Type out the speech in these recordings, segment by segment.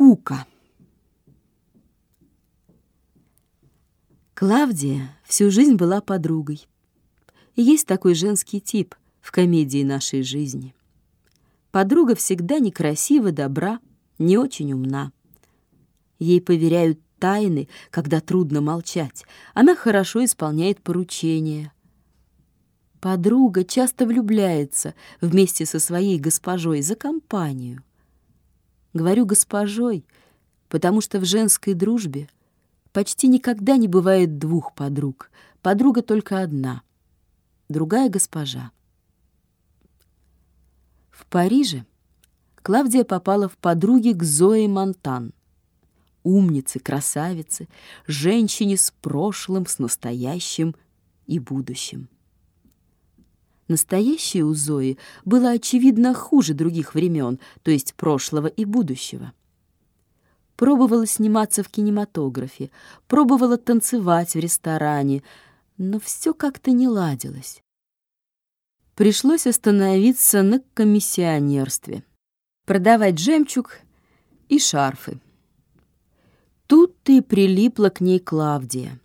Кука. Клавдия всю жизнь была подругой. И есть такой женский тип в комедии нашей жизни. Подруга всегда некрасива, добра, не очень умна. Ей поверяют тайны, когда трудно молчать. Она хорошо исполняет поручения. Подруга часто влюбляется вместе со своей госпожой за компанию. Говорю «госпожой», потому что в женской дружбе почти никогда не бывает двух подруг. Подруга только одна, другая госпожа. В Париже Клавдия попала в подруги к Зое Монтан. Умнице, красавице, женщине с прошлым, с настоящим и будущим. Настоящее у Зои было, очевидно, хуже других времен, то есть прошлого и будущего. Пробовала сниматься в кинематографе, пробовала танцевать в ресторане, но все как-то не ладилось. Пришлось остановиться на комиссионерстве, продавать жемчуг и шарфы. Тут-то и прилипла к ней Клавдия,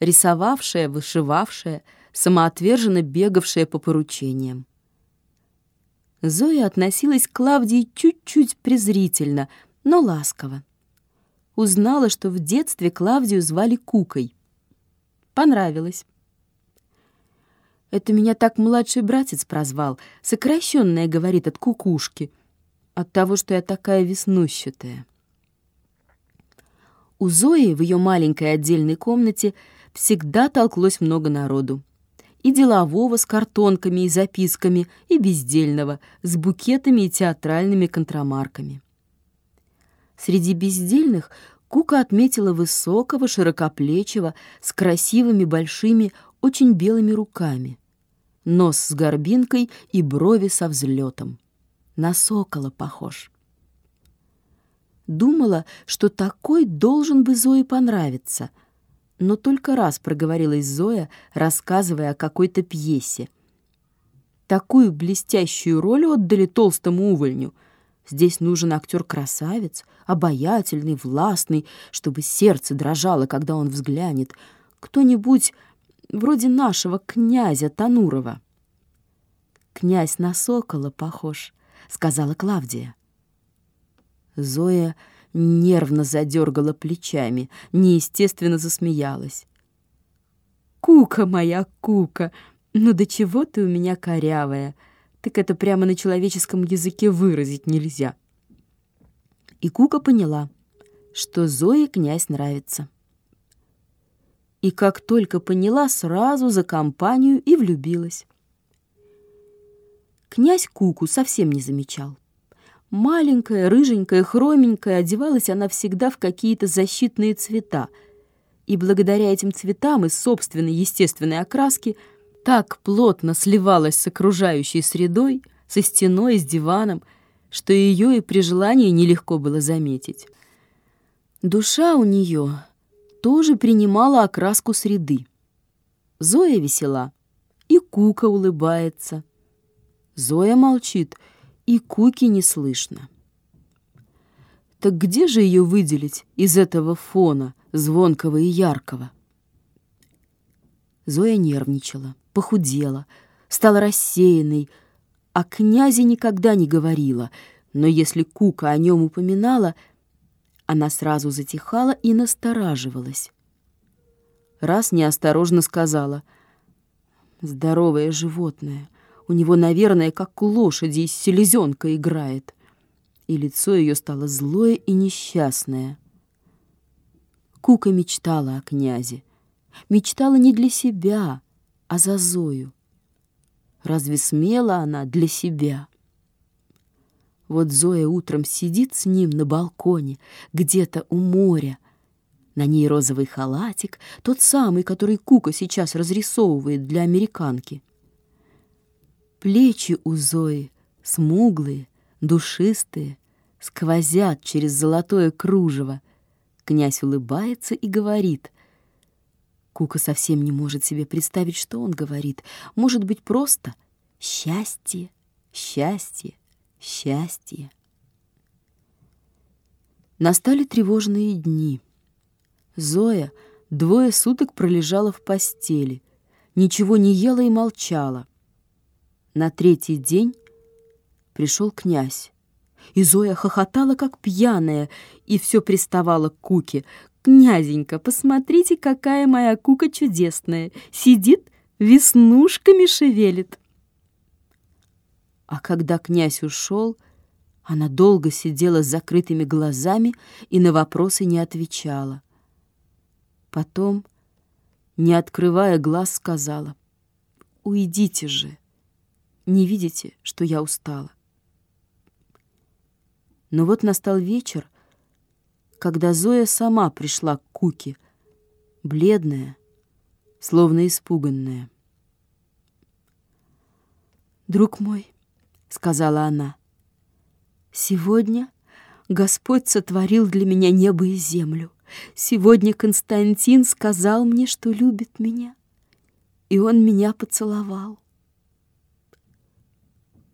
рисовавшая, вышивавшая, самоотверженно бегавшая по поручениям. Зоя относилась к Клавдии чуть-чуть презрительно, но ласково. Узнала, что в детстве Клавдию звали Кукой. Понравилось. «Это меня так младший братец прозвал, сокращенная, говорит, от кукушки, от того, что я такая веснущатая». У Зои в ее маленькой отдельной комнате всегда толклось много народу и делового с картонками и записками, и бездельного с букетами и театральными контрамарками. Среди бездельных Кука отметила высокого, широкоплечего, с красивыми большими, очень белыми руками, нос с горбинкой и брови со взлетом. На сокола похож. Думала, что такой должен бы Зое понравиться — но только раз проговорилась Зоя, рассказывая о какой-то пьесе. Такую блестящую роль отдали толстому увольню. Здесь нужен актер-красавец, обаятельный, властный, чтобы сердце дрожало, когда он взглянет. Кто-нибудь вроде нашего князя Танурова. «Князь на сокола похож», — сказала Клавдия. Зоя нервно задергала плечами, неестественно засмеялась. «Кука моя, Кука! Ну до чего ты у меня корявая? Так это прямо на человеческом языке выразить нельзя». И Кука поняла, что Зое князь нравится. И как только поняла, сразу за компанию и влюбилась. Князь Куку совсем не замечал. Маленькая, рыженькая, хроменькая, одевалась она всегда в какие-то защитные цвета. И благодаря этим цветам и собственной естественной окраске так плотно сливалась с окружающей средой, со стеной, с диваном, что ее и при желании нелегко было заметить. Душа у нее тоже принимала окраску среды. Зоя весела, и Кука улыбается. Зоя молчит — и Куки не слышно. Так где же ее выделить из этого фона, звонкого и яркого? Зоя нервничала, похудела, стала рассеянной, о князе никогда не говорила, но если Кука о нем упоминала, она сразу затихала и настораживалась. Раз неосторожно сказала «Здоровое животное, у него, наверное, как у лошади из селезенка играет. И лицо ее стало злое и несчастное. Кука мечтала о князе. Мечтала не для себя, а за Зою. Разве смела она для себя? Вот Зоя утром сидит с ним на балконе, где-то у моря. На ней розовый халатик, тот самый, который Кука сейчас разрисовывает для американки. Плечи у Зои смуглые, душистые, сквозят через золотое кружево. Князь улыбается и говорит. Кука совсем не может себе представить, что он говорит. Может быть, просто «счастье, счастье, счастье». Настали тревожные дни. Зоя двое суток пролежала в постели, ничего не ела и молчала. На третий день пришел князь. И Зоя хохотала, как пьяная, и все приставала к Куке. «Князенька, посмотрите, какая моя Кука чудесная! Сидит, веснушками шевелит!» А когда князь ушел, она долго сидела с закрытыми глазами и на вопросы не отвечала. Потом, не открывая глаз, сказала, «Уйдите же! Не видите, что я устала?» Но вот настал вечер, когда Зоя сама пришла к Куке, бледная, словно испуганная. «Друг мой», — сказала она, — «сегодня Господь сотворил для меня небо и землю. Сегодня Константин сказал мне, что любит меня, и он меня поцеловал».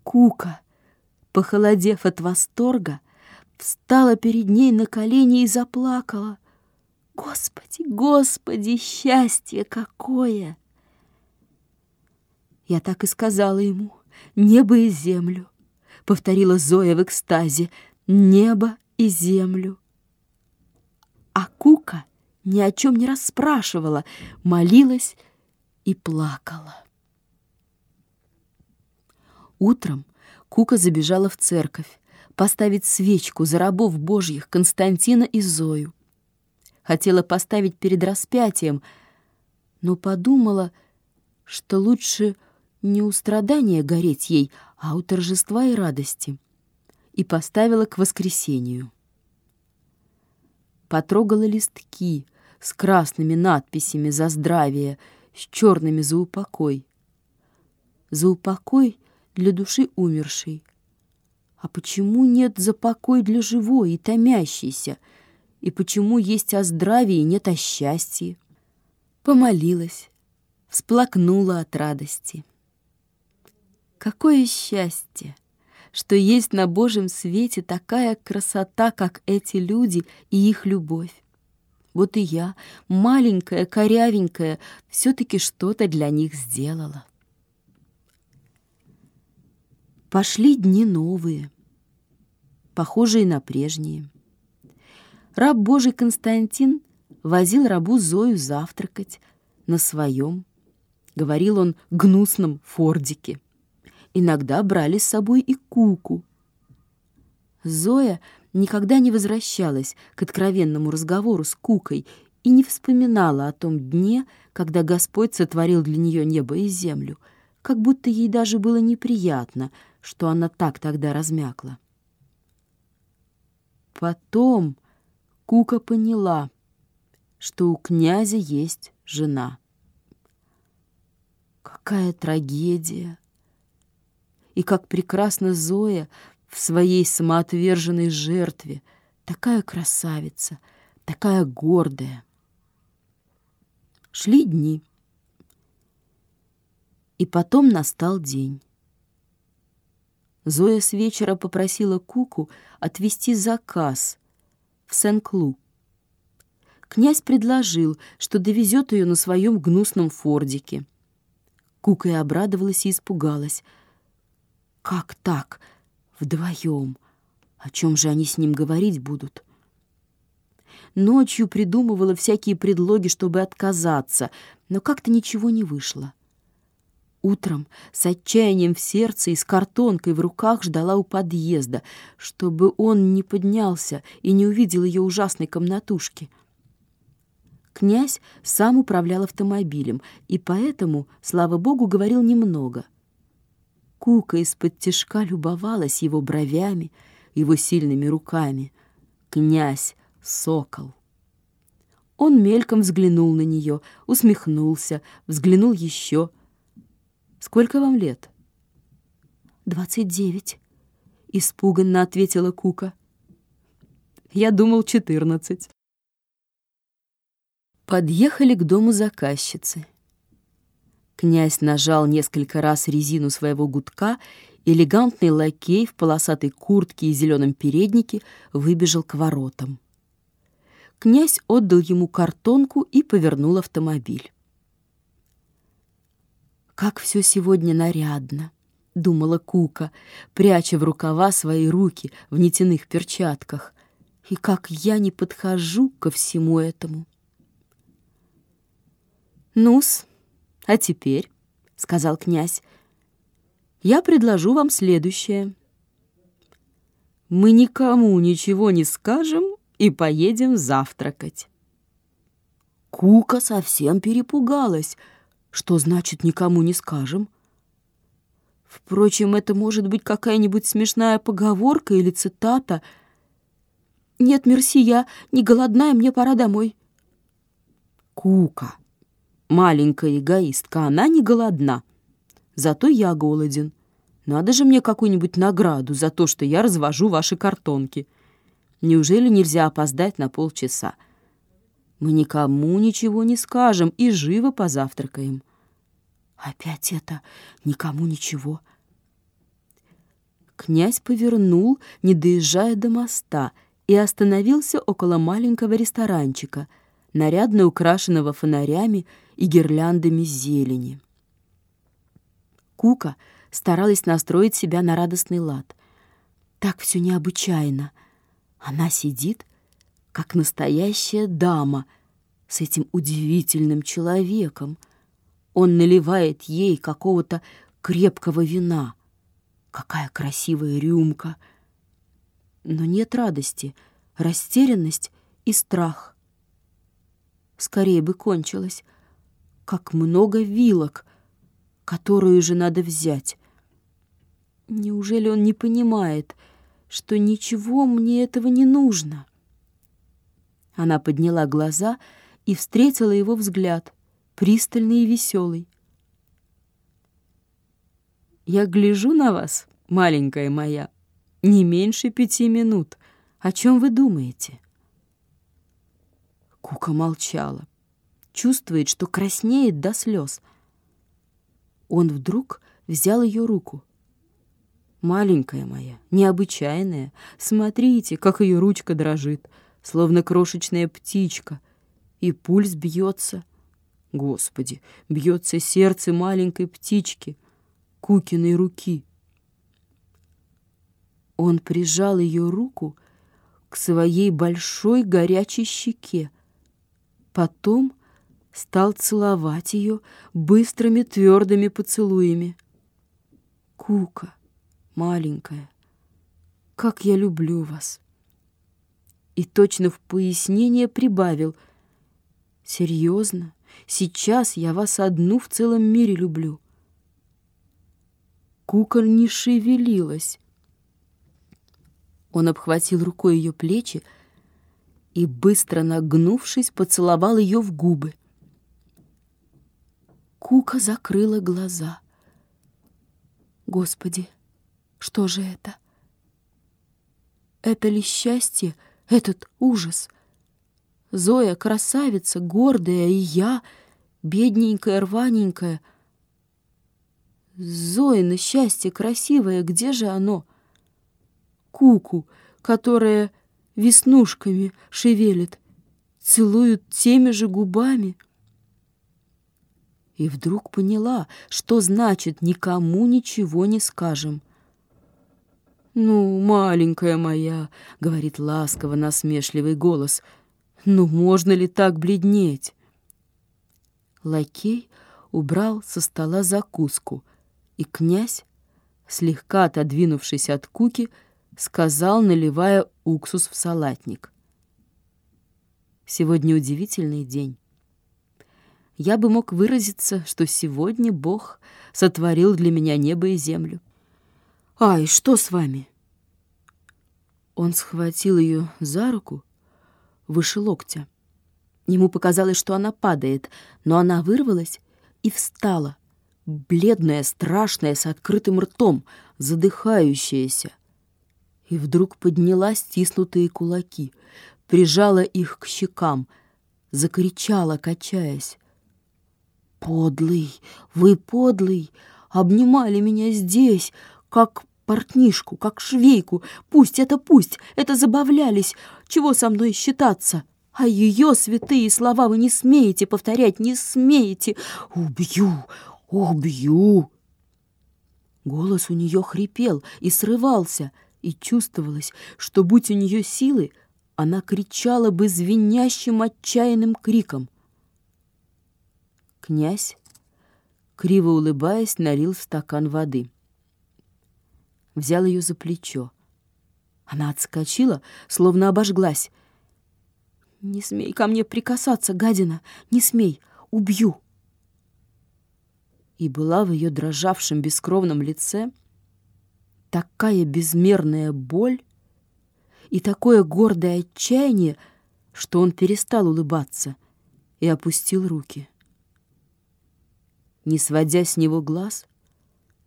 Кука — похолодев от восторга, встала перед ней на колени и заплакала. «Господи, Господи, счастье какое!» Я так и сказала ему, «Небо и землю», — повторила Зоя в экстазе, «небо и землю». А Кука ни о чем не расспрашивала, молилась и плакала. Утром Кука забежала в церковь поставить свечку за рабов божьих Константина и Зою. Хотела поставить перед распятием, но подумала, что лучше не у страдания гореть ей, а у торжества и радости, и поставила к воскресению. Потрогала листки с красными надписями «За здравие», с черными «За упокой». «За упокой» для души умершей. А почему нет за покой для живой и томящейся? И почему есть о здравии и нет о счастье? Помолилась, всплакнула от радости. Какое счастье, что есть на Божьем свете такая красота, как эти люди и их любовь. Вот и я, маленькая, корявенькая, все-таки что-то для них сделала. Пошли дни новые, похожие на прежние. Раб Божий Константин возил рабу Зою завтракать на своем, говорил он, гнусном фордике. Иногда брали с собой и куку. Зоя никогда не возвращалась к откровенному разговору с кукой и не вспоминала о том дне, когда Господь сотворил для нее небо и землю, как будто ей даже было неприятно — что она так тогда размякла. Потом Кука поняла, что у князя есть жена. Какая трагедия! И как прекрасна Зоя в своей самоотверженной жертве, такая красавица, такая гордая. Шли дни. И потом настал день. Зоя с вечера попросила Куку отвезти заказ в Сен-Клу. Князь предложил, что довезет ее на своем гнусном фордике. Кука и обрадовалась и испугалась. «Как так? Вдвоем? О чем же они с ним говорить будут?» Ночью придумывала всякие предлоги, чтобы отказаться, но как-то ничего не вышло. Утром с отчаянием в сердце и с картонкой в руках ждала у подъезда, чтобы он не поднялся и не увидел ее ужасной комнатушки. Князь сам управлял автомобилем, и поэтому, слава богу, говорил немного. Кука из-под тишка любовалась его бровями, его сильными руками. Князь — сокол. Он мельком взглянул на нее, усмехнулся, взглянул еще — Сколько вам лет?» «Двадцать девять», — испуганно ответила Кука. «Я думал, четырнадцать». Подъехали к дому заказчицы. Князь нажал несколько раз резину своего гудка элегантный лакей в полосатой куртке и зеленом переднике выбежал к воротам. Князь отдал ему картонку и повернул автомобиль. «Как все сегодня нарядно!» — думала Кука, пряча в рукава свои руки в нитяных перчатках. «И как я не подхожу ко всему этому!» «Ну-с, а теперь...» — сказал князь. «Я предложу вам следующее. Мы никому ничего не скажем и поедем завтракать». Кука совсем перепугалась. Что значит «никому не скажем»? Впрочем, это может быть какая-нибудь смешная поговорка или цитата. «Нет, мерси, я не голодная, мне пора домой». Кука Маленькая эгоистка, она не голодна. Зато я голоден. Надо же мне какую-нибудь награду за то, что я развожу ваши картонки. Неужели нельзя опоздать на полчаса? Мы никому ничего не скажем и живо позавтракаем. Опять это никому ничего. Князь повернул, не доезжая до моста, и остановился около маленького ресторанчика, нарядно украшенного фонарями и гирляндами зелени. Кука старалась настроить себя на радостный лад. Так все необычайно. Она сидит, как настоящая дама, с этим удивительным человеком. Он наливает ей какого-то крепкого вина. Какая красивая рюмка! Но нет радости, растерянность и страх. Скорее бы кончилось — как много вилок, которую же надо взять. Неужели он не понимает, что ничего мне этого не нужно? Она подняла глаза и встретила его взгляд, пристальный и веселый. «Я гляжу на вас, маленькая моя, не меньше пяти минут. О чем вы думаете?» Кука молчала чувствует, что краснеет до слез. Он вдруг взял ее руку. «Маленькая моя, необычайная, смотрите, как ее ручка дрожит, словно крошечная птичка, и пульс бьется. Господи, бьется сердце маленькой птички, Кукиной руки». Он прижал ее руку к своей большой горячей щеке, потом стал целовать ее быстрыми твердыми поцелуями. «Кука, маленькая, как я люблю вас!» И точно в пояснение прибавил. «Серьезно, сейчас я вас одну в целом мире люблю». Кука не шевелилась. Он обхватил рукой ее плечи и, быстро нагнувшись, поцеловал ее в губы. Кука закрыла глаза. Господи, что же это? Это ли счастье, этот ужас? Зоя красавица, гордая, и я, бедненькая, рваненькая. Зоина счастье красивое, где же оно? Куку, которая веснушками шевелит, целуют теми же губами — и вдруг поняла, что значит «никому ничего не скажем». «Ну, маленькая моя», — говорит ласково насмешливый голос, «ну можно ли так бледнеть?» Лакей убрал со стола закуску, и князь, слегка отодвинувшись от куки, сказал, наливая уксус в салатник. «Сегодня удивительный день я бы мог выразиться, что сегодня Бог сотворил для меня небо и землю. «Ай, что с вами?» Он схватил ее за руку выше локтя. Ему показалось, что она падает, но она вырвалась и встала, бледная, страшная, с открытым ртом, задыхающаяся. И вдруг подняла стиснутые кулаки, прижала их к щекам, закричала, качаясь. «Подлый! Вы подлый! Обнимали меня здесь! как портнишку, как швейку. Пусть это пусть, это забавлялись. Чего со мной считаться? А ее святые слова вы не смеете повторять, не смеете. Убью, убью. Голос у нее хрипел и срывался, и чувствовалось, что, будь у нее силы, она кричала бы звенящим отчаянным криком. Князь, криво улыбаясь, налил стакан воды. Взял ее за плечо. Она отскочила, словно обожглась. «Не смей ко мне прикасаться, гадина! Не смей! Убью!» И была в ее дрожавшем бескровном лице такая безмерная боль и такое гордое отчаяние, что он перестал улыбаться и опустил руки. Не сводя с него глаз,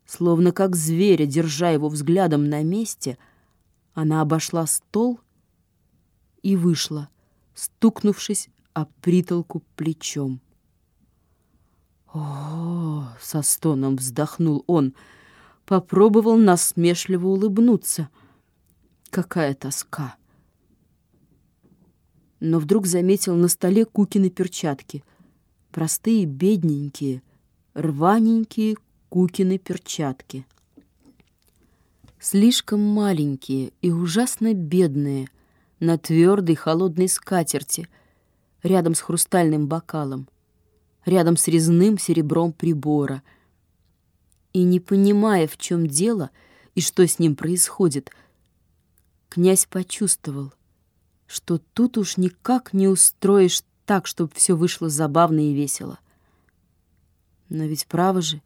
словно как зверя, держа его взглядом на месте, она обошла стол и вышла, стукнувшись о притолку плечом. «О!» — со стоном вздохнул он, попробовал насмешливо улыбнуться. «Какая тоска!» Но вдруг заметил на столе Кукины перчатки. Простые, бедненькие, рваненькие Кукины перчатки. Слишком маленькие и ужасно бедные — на твердой холодной скатерти, рядом с хрустальным бокалом, рядом с резным серебром прибора. И не понимая, в чем дело и что с ним происходит, князь почувствовал, что тут уж никак не устроишь так, чтобы все вышло забавно и весело. Но ведь право же,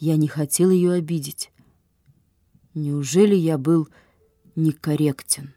я не хотел ее обидеть. Неужели я был некорректен?